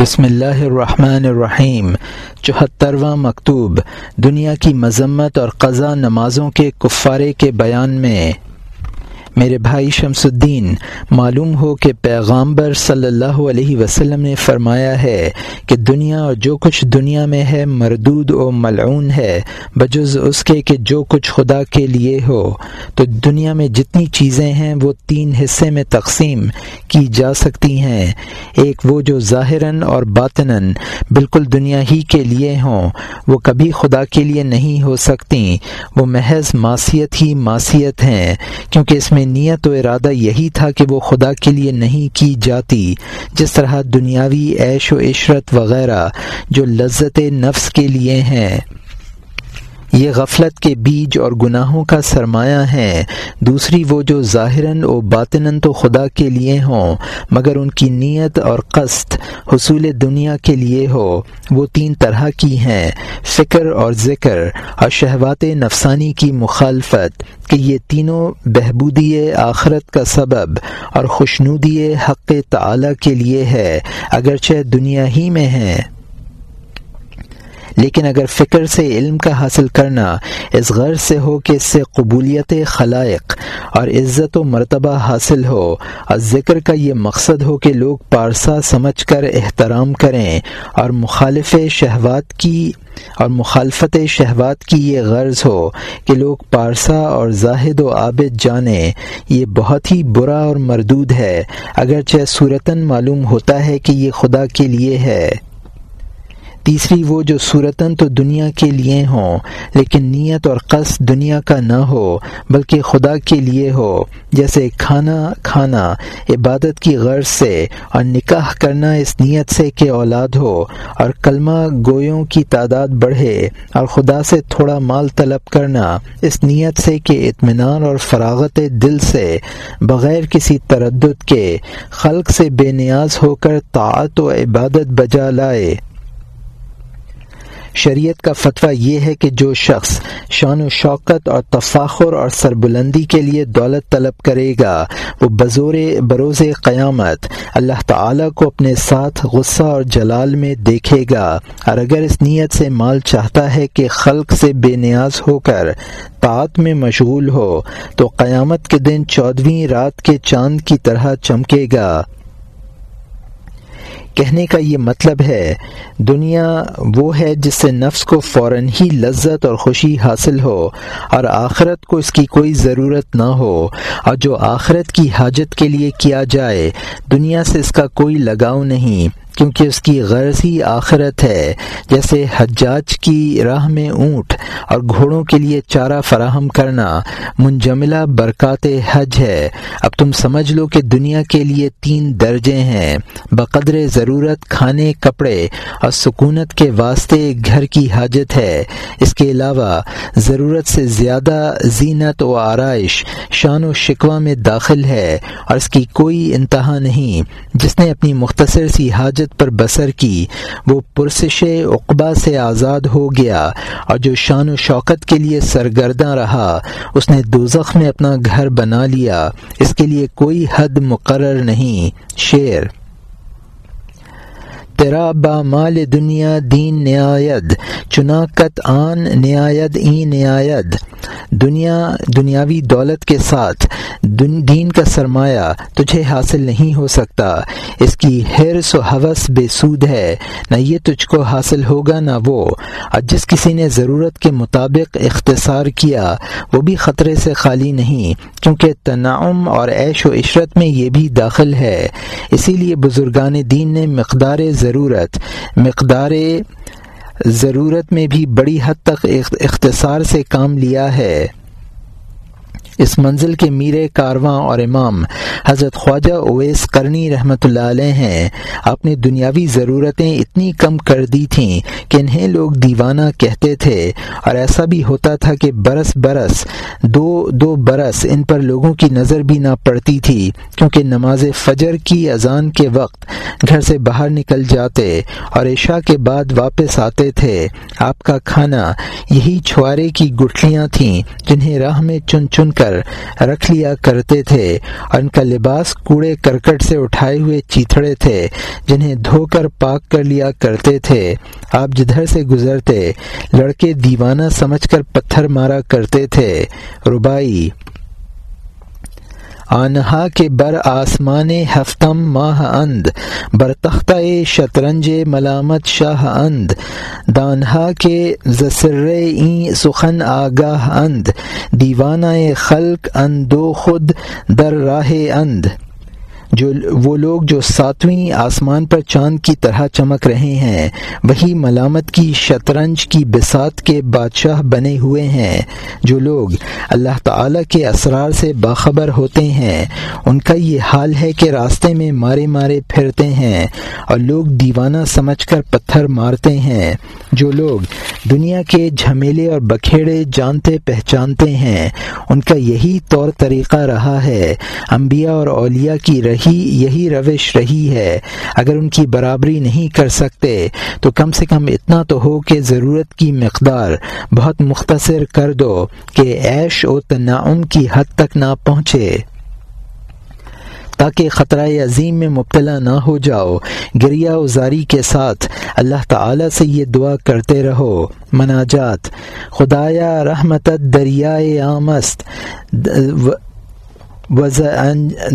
بسم اللہ الرحمن الرحیم چوہترواں مکتوب، دنیا کی مذمت اور قضا نمازوں کے کفارے کے بیان میں۔ میرے بھائی شمس الدین، معلوم ہو کہ پیغامبر صلی اللہ علیہ وسلم نے فرمایا ہے کہ دنیا اور جو کچھ دنیا میں ہے مردود و ملعون ہے، بجز اس کے کہ جو کچھ خدا کے لیے ہو۔ تو دنیا میں جتنی چیزیں ہیں، وہ تین حصے میں تقسیم کی جا سکتی ہیں۔ ایک وہ جو ظاہراً اور باطناً بالکل دنیا ہی کے لیے ہوں، وہ کبھی خدا کے لیے نہیں ہو سکتی۔ وہ محض معصیت ہی معصیت ہیں، کیونکہ اس میں نیت و ارادہ یہی تھا کہ وہ خدا کے لیے نہیں کی جاتی، جس طرح دنیاوی عیش و عشرت وغیرہ جو لذت نفس کے لیے ہیں۔ یہ غفلت کے بیج اور گناہوں کا سرمایہ ہیں دوسری وہ جو ظاہراً و باطناً تو خدا کے لیے ہوں، مگر ان کی نیت اور قصد حصول دنیا کے لیے ہو۔ وہ تین طرح کی ہیں، فکر اور ذکر اور شہوات نفسانی کی مخالفت کہ یہ تینوں بہبودی آخرت کا سبب اور خوشنودی حق تعالی کے لیے ہے۔ اگرچہ دنیا ہی میں ہیں۔ لیکن اگر فکر سے علم کا حاصل کرنا اس غرض سے ہو کہ اس سے قبولیت خلائق اور عزت و مرتبہ حاصل ہو اور ذکر کا یہ مقصد ہو کہ لوگ پارسا سمجھ کر احترام کریں اور مخالف شہوات کی اور مخالفت شہوات کی یہ غرض ہو کہ لوگ پارسا اور زاہد و عابد جانیں، یہ بہت ہی برا اور مردود ہے، اگرچہ صورتاً معلوم ہوتا ہے کہ یہ خدا کے لیے ہے۔ تیسری وہ جو صورتاً تو دنیا کے لیے ہوں، لیکن نیت اور قصد دنیا کا نہ ہو، بلکہ خدا کے لیے ہو۔ جیسے کھانا کھانا، عبادت کی غرض سے اور نکاح کرنا اس نیت سے کہ اولاد ہو اور کلمہ گویوں کی تعداد بڑھے اور خدا سے تھوڑا مال طلب کرنا اس نیت سے کہ اطمینان اور فراغت دل سے بغیر کسی تردد کے خلق سے بے نیاز ہو کر طاعت و عبادت بجا لائے۔ شریعت کا فتویٰ یہ ہے کہ جو شخص شان و شوکت اور تفاخر اور سربلندی کے لیے دولت طلب کرے گا، وہ بزور بروز قیامت اللہ تعالیٰ کو اپنے ساتھ غصہ اور جلال میں دیکھے گا۔ اور اگر اس نیت سے مال چاہتا ہے کہ خلق سے بے نیاز ہو کر طاعت میں مشغول ہو، تو قیامت کے دن چودھویں رات کے چاند کی طرح چمکے گا۔ کہنے کا یہ مطلب ہے، دنیا وہ ہے جس سے نفس کو فوراً ہی لذت اور خوشی حاصل ہو اور آخرت کو اس کی کوئی ضرورت نہ ہو۔ اور جو آخرت کی حاجت کے لیے کیا جائے، دنیا سے اس کا کوئی لگاؤ نہیں۔ کیونکہ اس کی غرض ہی آخرت ہے۔ جیسے حجاج کی راہ میں اونٹ اور گھوڑوں کے لیے چارہ فراہم کرنا منجملہ برکات حج ہے۔ اب تم سمجھ لو کہ دنیا کے لیے تین درجے ہیں۔ بقدر ضرورت کھانے، کپڑے اور سکونت کے واسطے گھر کی حاجت ہے۔ اس کے علاوہ ضرورت سے زیادہ زینت و آرائش شان و شکوہ میں داخل ہے اور اس کی کوئی انتہا نہیں۔ جس نے اپنی مختصر سی حاجت پر بسر کی، وہ پرسش اقبا سے آزاد ہو گیا اور جو شان و شوکت کے لیے سرگرداں رہا، اس نے دوزخ میں اپنا گھر بنا لیا۔ اس کے لیے کوئی حد مقرر نہیں۔ شعر تیرا با مال دنیا دین نیاید چناکت آن نیاید این نیاید دنیا، دنیاوی دولت کے ساتھ دین کا سرمایہ تجھے حاصل نہیں ہو سکتا۔ اس کی حرص و حوث بے سود ہے۔ نہ یہ تجھ کو حاصل ہوگا، نہ وہ۔ اور جس کسی نے ضرورت کے مطابق اختصار کیا، وہ بھی خطرے سے خالی نہیں، کیونکہ تنعم اور عیش و عشرت میں یہ بھی داخل ہے۔ اسی لیے بزرگان دین نے مقدار ضرورت مقدار ضرورت میں بھی بڑی حد تک اختصار سے کام لیا ہے۔ اس منزل کے میر کارواں اور امام حضرت خواجہ اویس کرنی رحمۃ اللہ علیہ ہیں۔ اپنی دنیاوی ضرورتیں اتنی کم کر دی تھیں کہ انہیں لوگ دیوانہ کہتے تھے اور ایسا بھی ہوتا تھا کہ برس برس، دو دو برس ان پر لوگوں کی نظر بھی نہ پڑتی تھی کیونکہ نماز فجر کی اذان کے وقت گھر سے باہر نکل جاتے اور عشاء کے بعد واپس آتے تھے۔ آپ کا کھانا یہی چھوارے کی گٹھلیاں تھیں جنہیں راہ میں چن چن کر کر رکھ لیا کرتے تھے۔ اور ان کا لباس کوڑے کرکٹ سے اٹھائے ہوئے چیتڑے تھے، جنہیں دھو کر پاک کر لیا کرتے تھے۔ آپ جدھر سے گزرتے، لڑکے دیوانہ سمجھ کر پتھر مارا کرتے تھے۔ ربائی آنہا کے بر آسمان ہفتم ماہ اند بر تختہ شطرنج ملامت شاہ اند۔ دانہا کے زسر این سخن آگاہ اند۔ دیوانہ خلق اندو خود در راہ اند جو وہ لوگ جو ساتویں آسمان پر چاند کی طرح چمک رہے ہیں، وہی ملامت کی شطرنج کی بسات کے بادشاہ بنے ہوئے ہیں۔ جو لوگ اللہ تعالی کے اسرار سے باخبر ہوتے ہیں، ان کا یہ حال ہے کہ راستے میں مارے مارے پھرتے ہیں اور لوگ دیوانہ سمجھ کر پتھر مارتے ہیں۔ جو لوگ دنیا کے جھمیلے اور بکھیڑے جانتے پہچانتے ہیں، ان کا یہی طور طریقہ رہا ہے۔ انبیاء اور اولیاء کی رہی ہی یہی روش رہی ہے۔ اگر ان کی برابری نہیں کر سکتے، تو کم سے کم اتنا تو ہو کہ ضرورت کی مقدار بہت مختصر کر دو کہ عیش و تناعم کی حد تک نہ پہنچے۔ تاکہ خطرہ عظیم میں مبتلا نہ ہو جاؤ۔ گریا ازاری کے ساتھ اللہ تعالی سے یہ دعا کرتے رہو۔ مناجات۔ خدایا رحمت دریائے آمست۔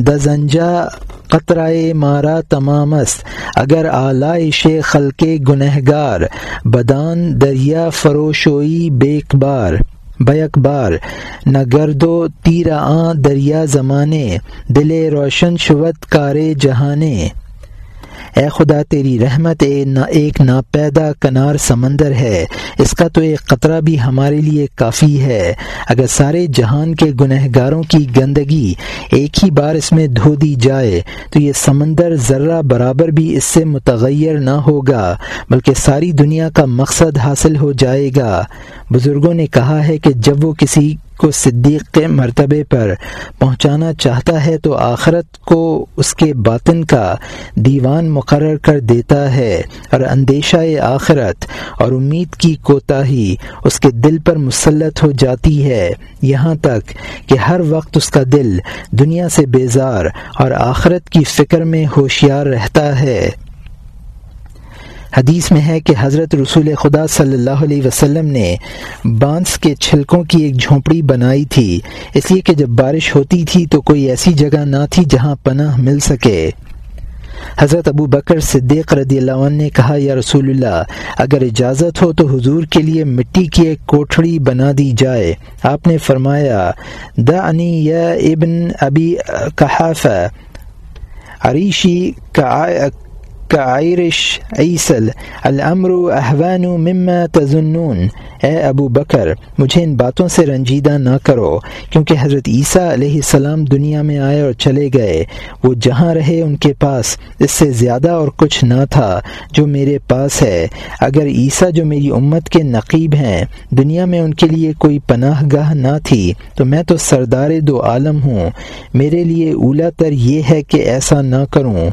دزنجا قطرۂ مارا تمامست اگر آلائش خلق گنہگار، بدان دریا فروشوئی بیک بار بیک بار۔ نہ گرد و تیر آ دریا زمانے، دل روشن شوت کارے جہانے۔ اے خدا تیری رحمت ایک ناپیدا کنار سمندر ہے۔ اس کا تو ایک قطرہ بھی ہمارے لیے کافی ہے۔ اگر سارے جہان کے گنہ گاروں کی گندگی ایک ہی بار اس میں دھو دی جائے، تو یہ سمندر ذرہ برابر بھی اس سے متغیر نہ ہوگا، بلکہ ساری دنیا کا مقصد حاصل ہو جائے گا۔ بزرگوں نے کہا ہے کہ جب وہ کسی کو صدیق کے مرتبے پر پہنچانا چاہتا ہے تو آخرت کو اس کے باطن کا دیوان مقرر کر دیتا ہے اور اندیشہ آخرت اور امید کی کوتاہی اس کے دل پر مسلط ہو جاتی ہے۔ یہاں تک کہ ہر وقت اس کا دل دنیا سے بیزار اور آخرت کی فکر میں ہوشیار رہتا ہے۔ حدیث میں ہے کہ حضرت رسول خدا صلی اللہ علیہ وسلم نے بانس کے چھلکوں کی ایک جھونپڑی بنائی تھی۔ اس لیے کہ جب بارش ہوتی تھی تو کوئی ایسی جگہ نہ تھی جہاں پناہ مل سکے۔ حضرت ابو بکر صدیق رضی اللہ عنہ نے کہا، یا رسول اللہ، اگر اجازت ہو تو حضور کے لیے مٹی کی ایک کوٹھڑی بنا دی جائے۔ آپ نے فرمایا، دعنی یا ابن ابی کحاف عریشی کائرش عیسل الامر احوان مما تزنون اے ابو بکر، مجھے ان باتوں سے رنجیدہ نہ کرو، کیونکہ حضرت عیسیٰ علیہ السلام دنیا میں آئے اور چلے گئے۔ وہ جہاں رہے ان کے پاس، اس سے زیادہ اور کچھ نہ تھا جو میرے پاس ہے۔ اگر عیسیٰ جو میری امت کے نقیب ہیں، دنیا میں ان کے لیے کوئی پناہ گاہ نہ تھی، تو میں تو سردار دو عالم ہوں۔ میرے لیے اولا تر یہ ہے کہ ایسا نہ کروں۔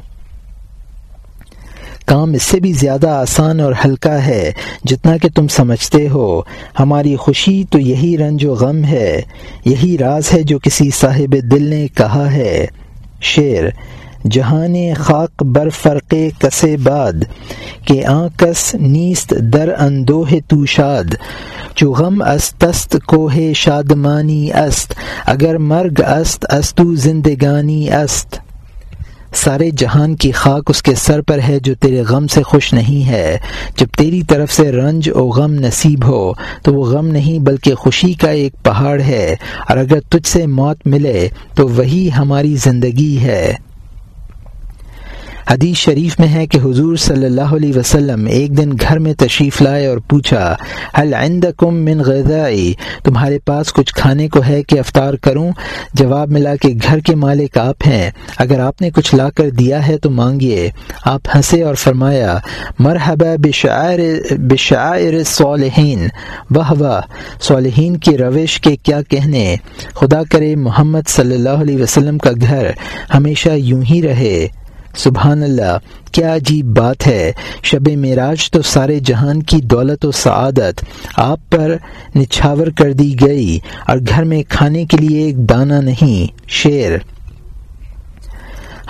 کام اس سے بھی زیادہ آسان اور ہلکا ہے جتنا کہ تم سمجھتے ہو۔ ہماری خوشی تو یہی رنج و غم ہے، یہی راز ہے جو کسی صاحب دل نے کہا ہے۔ شعر جہان خاک بر فرق کسے باد، کہ آنکس نیست در اندوہ تو شاد۔ چو غم استست کوہ شادمانی است، اگر مرگ است استو زندگانی است۔ سارے جہان کی خاک اس کے سر پر ہے جو تیرے غم سے خوش نہیں ہے۔ جب تیری طرف سے رنج و غم نصیب ہو، تو وہ غم نہیں بلکہ خوشی کا ایک پہاڑ ہے۔ اور اگر تجھ سے موت ملے، تو وہی ہماری زندگی ہے۔ حدیث شریف میں ہے کہ حضور صلی اللہ علیہ وسلم ایک دن گھر میں تشریف لائے اور پوچھا حل عندکم من غذائی؟ تمہارے پاس کچھ کھانے کو ہے کہ افطار کروں؟ جواب ملا کہ گھر کے مالک آپ ہیں، اگر آپ نے کچھ لا کر دیا ہے تو مانگیے۔ آپ ہنسے اور فرمایا، مرحبا بشعر بشعر صالحین واہ واہ صالحین کی روش کے کیا کہنے؟ خدا کرے، محمد صلی اللہ علیہ وسلم کا گھر ہمیشہ یوں ہی رہے۔ سبحان اللہ کیا عجیب بات ہے، شب معراج تو سارے جہان کی دولت و سعادت آپ پر نچھاور کر دی گئی اور گھر میں کھانے کے لیے ایک دانہ نہیں، شیر۔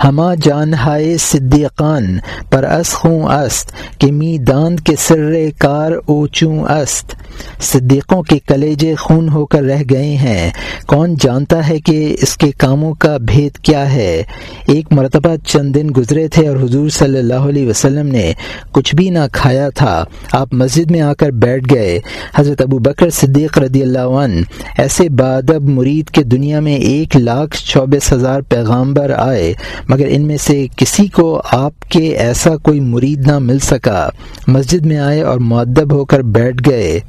ہما جان ہائے صدیقان، پر اس خوں است کہ می داند کے سر کار اوچوں است۔ صدیقوں کے کلیجے خون ہو کر رہ گئے ہیں۔ کون جانتا ہے کہ اس کے کاموں کا بھید کیا ہے؟ ایک مرتبہ چند دن گزرے تھے اور حضور صلی اللہ علیہ وسلم نے کچھ بھی نہ کھایا تھا۔ آپ مسجد میں آ کر بیٹھ گئے۔ حضرت ابو بکر صدیق رضی اللہ عنہ ایسے بادب مرید کے دنیا میں ایک لاکھ چوبیس ہزار پیغامبر آئے۔ مگر ان میں سے کسی کو آپ کے ایسا کوئی مرید نہ مل سکا۔ مسجد میں آئے اور معدب ہو کر بیٹھ گئے۔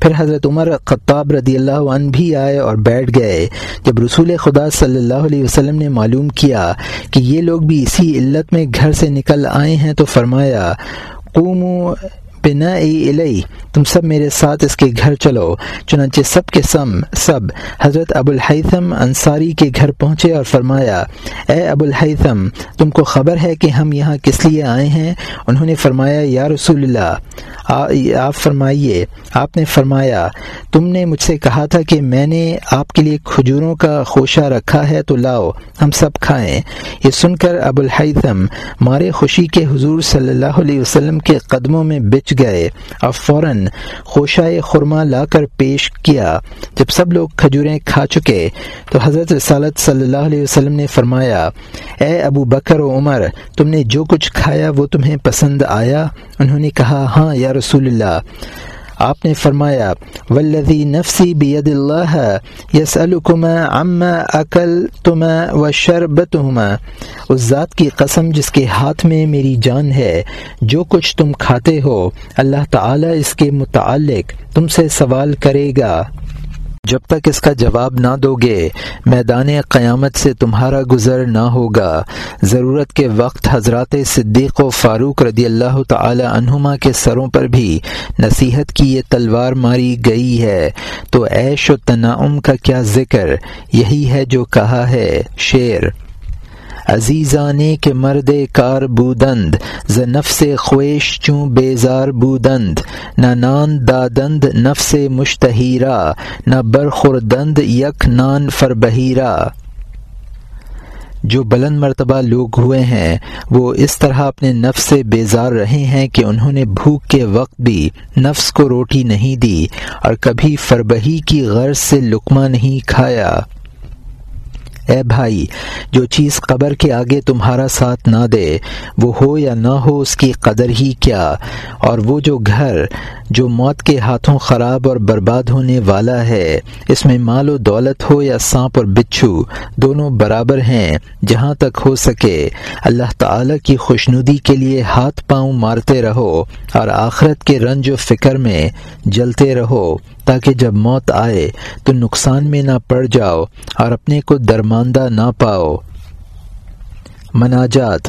پھر حضرت عمر خطاب رضی اللہ عنہ بھی آئے اور بیٹھ گئے۔ جب رسول خدا صلی اللہ علیہ وسلم نے معلوم کیا کہ یہ لوگ بھی اسی علت میں گھر سے نکل آئے ہیں تو فرمایا، قوموا بنا علیہ تم سب میرے ساتھ اس کے گھر چلو، چنانچہ سب کے سم، سب، حضرت ابو الحیثم انصاری کے گھر پہنچے اور فرمایا، اے ابو الحیثم، تم کو خبر ہے کہ ہم یہاں کس لیے آئے ہیں؟ انہوں نے فرمایا، یا رسول اللہ آپ فرمائیے۔ آپ نے فرمایا، تم نے مجھ سے کہا تھا کہ میں نے آپ کے لیے کھجوروں کا خوشہ رکھا ہے، تو لاؤ، ہم سب کھائیں۔ یہ سن کر ابو الحیثم مارے خوشی کے حضور صلی اللہ علیہ وسلم کے قدموں میں بچ گئے۔ اور فوراً خوشائے خرما لا کر پیش کیا۔ جب سب لوگ کھجوریں کھا چکے، تو حضرت رسالت صلی اللہ علیہ وسلم نے فرمایا، اے ابو بکر و عمر، تم نے جو کچھ کھایا وہ تمہیں پسند آیا؟ انہوں نے کہا ہاں یا رسول اللہ۔ آپ نے فرمایا ولدی نفسی بید اللہ یس الکما عقل تما و شربت اس ذات کی قسم جس کے ہاتھ میں میری جان ہے، جو کچھ تم کھاتے ہو، اللہ تعالی اس کے متعلق تم سے سوال کرے گا۔ جب تک اس کا جواب نہ دو گے، میدان قیامت سے تمہارا گزر نہ ہوگا۔ ضرورت کے وقت حضرات صدیق و فاروق رضی اللہ تعالی عنہما کے سروں پر بھی نصیحت کی یہ تلوار ماری گئی ہے۔ تو عیش و تناعم کا کیا ذکر؟ یہی ہے جو کہا ہے شعر۔ عزیزانے کے مرد کار بودند، ز نفس خویش چوں بیزار بودند، نہ نان دادند نفس مشتہیرا نہ برخوردند یک نان فربہیرا جو بلند مرتبہ لوگ ہوئے ہیں، وہ اس طرح اپنے نفس سے بیزار رہے ہیں کہ انہوں نے بھوک کے وقت بھی نفس کو روٹی نہیں دی، اور کبھی فربہی کی غرض سے لقمہ نہیں کھایا۔ اے بھائی، جو چیز قبر کے آگے تمہارا ساتھ نہ دے، وہ ہو یا نہ ہو اس کی قدر ہی کیا؟ اور وہ جو گھر، جو موت کے ہاتھوں خراب اور برباد ہونے والا ہے، اس میں مال و دولت ہو یا سانپ اور بچھو، دونوں برابر ہیں، جہاں تک ہو سکے۔ اللہ تعالی کی خوشنودی کے لیے ہاتھ پاؤں مارتے رہو، اور آخرت کے رنج و فکر میں جلتے رہو۔ تاکہ جب موت آئے تو نقصان میں نہ پڑ جاؤ اور اپنے کو درماندہ نہ پاؤ۔ مناجات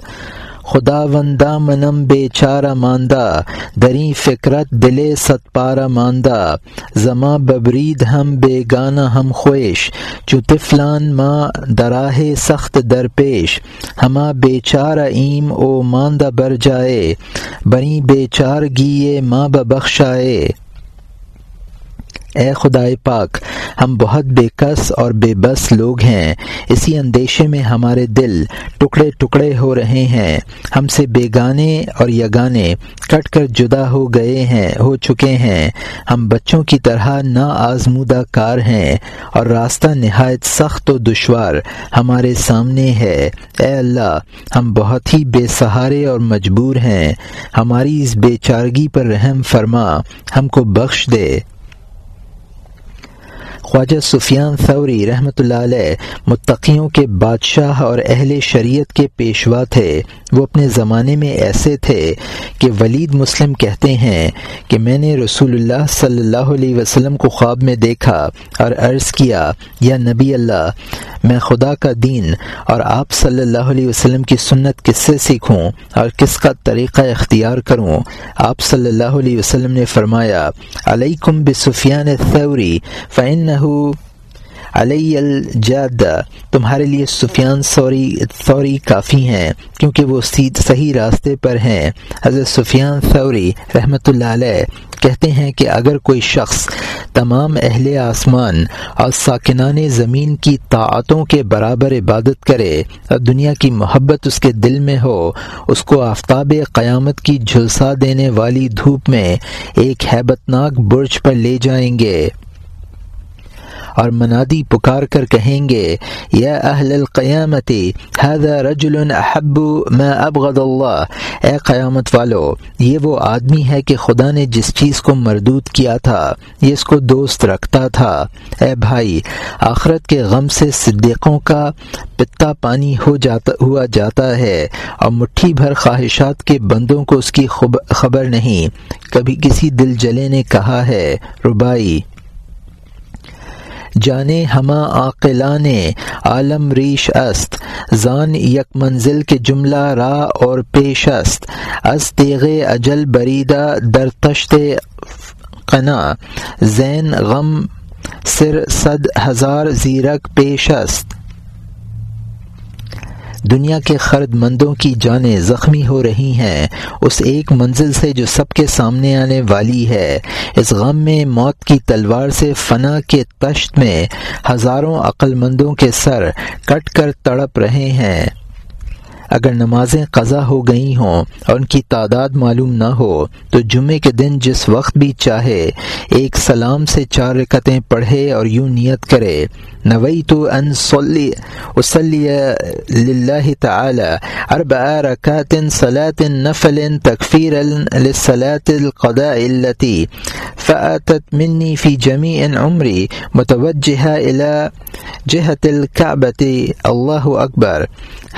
خدا وندا منم بے چارہ ماندہ، دری فکرت دلے ست پارہ ماندہ زماں ببرید ہم بے گانا ہم خویش چو طفلان ماں دراہ سخت درپیش، ہما بے چارہ ایم او ماندہ بر جائے، بری بے چار گیے ماں بخشائے اے خدائے پاک، ہم بہت بے کس اور بے بس لوگ ہیں۔ اسی اندیشے میں ہمارے دل ٹکڑے ٹکڑے ہو رہے ہیں۔ ہم سے بیگانے اور یگانے کٹ کر جدا ہو گئے ہیں، ہو چکے ہیں۔ ہم بچوں کی طرح نا آزمودہ کار ہیں اور راستہ نہایت سخت و دشوار ہمارے سامنے ہے۔ اے اللہ، ہم بہت ہی بے سہارے اور مجبور ہیں۔ ہماری اس بے چارگی پر رحم فرما، ہم کو بخش دے۔ خواجہ سفیان ثوری رحمۃ اللہ علیہ متقیوں کے بادشاہ اور اہل شریعت کے پیشوا تھے۔ وہ اپنے زمانے میں ایسے تھے کہ ولید مسلم کہتے ہیں کہ میں نے رسول اللہ صلی اللہ علیہ وسلم کو خواب میں دیکھا اور عرض کیا، یا نبی اللہ میں خدا کا دین اور آپ صلی اللہ علیہ وسلم کی سنت کس سے سیکھوں اور کس کا طریقہ اختیار کروں؟ آپ صلی اللہ علیہ وسلم نے فرمایا، علیکم بسفیان الثوری فعن علی الجاد، تمہارے لیے سفیان سوری ثوری کافی ہیں، کیونکہ وہ صحیح راستے پر ہیں۔ حضرت سفیان ثوری رحمۃ اللہ علیہ کہتے ہیں کہ اگر کوئی شخص تمام اہل آسمان اور ساکنان زمین کی طاعتوں کے برابر عبادت کرے اور دنیا کی محبت اس کے دل میں ہو، اس کو آفتاب قیامت کی جھلسا دینے والی دھوپ میں ایک ہیبت ناک برج پر لے جائیں گے۔ اور منادی پکار کر کہیں گے، یا اہل القیامتی هذا رجل احب ما ابغض اللہ. اے قیامت والو، یہ وہ آدمی ہے کہ خدا نے جس چیز کو مردود کیا تھا یہ اس کو دوست رکھتا تھا۔ اے بھائی، آخرت کے غم سے صدیقوں کا پتا پانی ہو جاتا، ہوا جاتا ہے، اور مٹھی بھر خواہشات کے بندوں کو اس کی خبر نہیں۔ کبھی کسی دل جلے نے کہا ہے، ربائی جانے ہما عقلان عالم ریش است، زان یک منزل کے جملہ را اور پیش است، از تیغ اجل بریدہ در تشت قنا، زین غم سر صد ہزار زیرک پیش است۔ دنیا کے خرد مندوں کی جانیں زخمی ہو رہی ہیں۔ اس ایک منزل سے جو سب کے سامنے آنے والی ہے۔ اس غم میں موت کی تلوار سے فنا کے تشت میں ہزاروں عقل مندوں کے سر کٹ کر تڑپ رہے ہیں۔ اگر نمازیں قضا ہو گئی ہوں اور ان کی تعداد معلوم نہ ہو، تو جمعے کے دن جس وقت بھی چاہے، ایک سلام سے چار رکتیں پڑھے اور یوں نیت کرے نوئی تو ان صلی وسلی للہ تعالی، اربع رکعت صلاة نفل تکفیر للصلاة القضاء التي فاتت منی فی جمیع عمری متوجہ الى جہت الكعبت اللہ اکبر،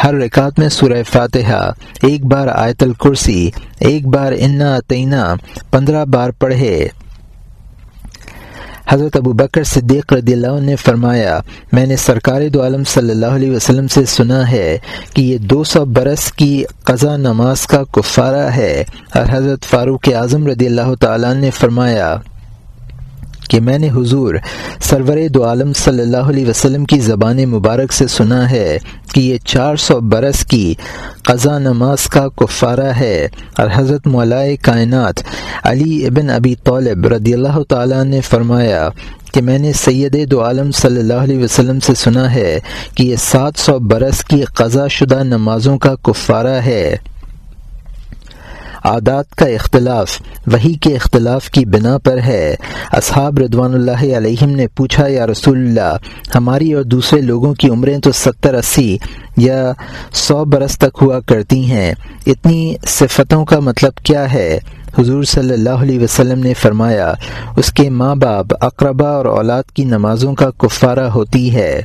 ہر رکعت میں سورہ فاتحہ، ایک بار آیت الکرسی، ایک بار انا تینا پندرہ بار پڑھے۔ حضرت ابو بکر صدیق رضی اللہ عنہ نے فرمایا، میں نے سرکار دو عالم صلی اللہ علیہ وسلم سے سنا ہے کہ یہ دو سو برس کی قضا نماز کا کفارہ ہے۔ اور حضرت فاروق اعظم رضی اللہ تعالیٰ نے فرمایا کہ میں نے حضور سرور دو عالم صلی اللہ علیہ وسلم کی زبان مبارک سے سنا ہے کہ یہ چار سو برس کی قضا نماز کا کفارہ ہے اور حضرت مولائے کائنات علی ابن ابی طالب رضی اللہ تعالیٰ نے فرمایا کہ میں نے سید دو عالم صلی اللہ علیہ وسلم سے سنا ہے کہ یہ سات سو برس کی قضا شدہ نمازوں کا کفارہ ہے۔ عادات کا اختلاف وہی کے اختلاف کی بنا پر ہے۔ اصحاب ردوان اللہ علیہم نے پوچھا، یا رسول اللہ، ہماری اور دوسرے لوگوں کی عمریں تو ستر اسی یا سو برس تک ہوا کرتی ہیں۔ اتنی صفتوں کا مطلب کیا ہے؟ حضور صلی اللہ علیہ وسلم نے فرمایا، اس کے ماں باپ، اقربا اور اولاد کی نمازوں کا کفارہ ہوتی ہے۔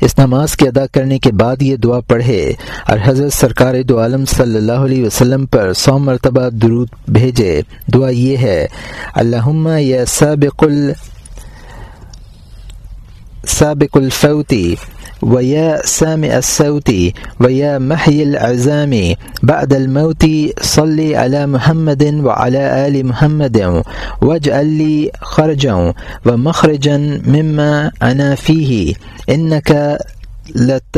اس نماز کے ادا کرنے کے بعد یہ دعا پڑھے۔ اور حضرت سرکار دو عالم صلی اللہ علیہ وسلم پر سو مرتبہ درود بھیجے۔ دعا یہ ہے اللہ یا سابق سابق الفوتی ويا سامع الصوت ويا محي العزام بعد الموت صلي على محمد وعلى آل محمد واجعل لي خرجا ومخرجا مما أنا فيه إنك لت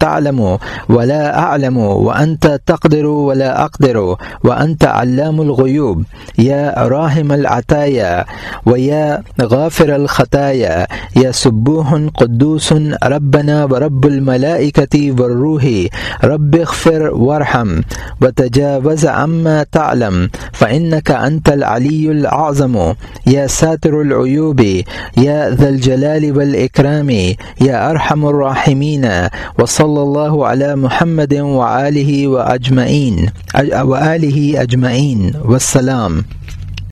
تعلم ولا أعلم وأنت تقدر ولا أقدر وأنت علام الغيوب. يا راهم العتايا ويا غافر الخطايا. يا سبوح قدوس ربنا ورب الملائكة والروح. رب اغفر وارحم وتجاوز عما تعلم. فإنك أنت العلي الأعظم. يا ساتر العيوب. يا ذا الجلال والإكرام. يا أرحم الراحمين. وصل صلی اللہ علیہ محمد و علیہ و اجمعین و علیہ اجمعین وسلام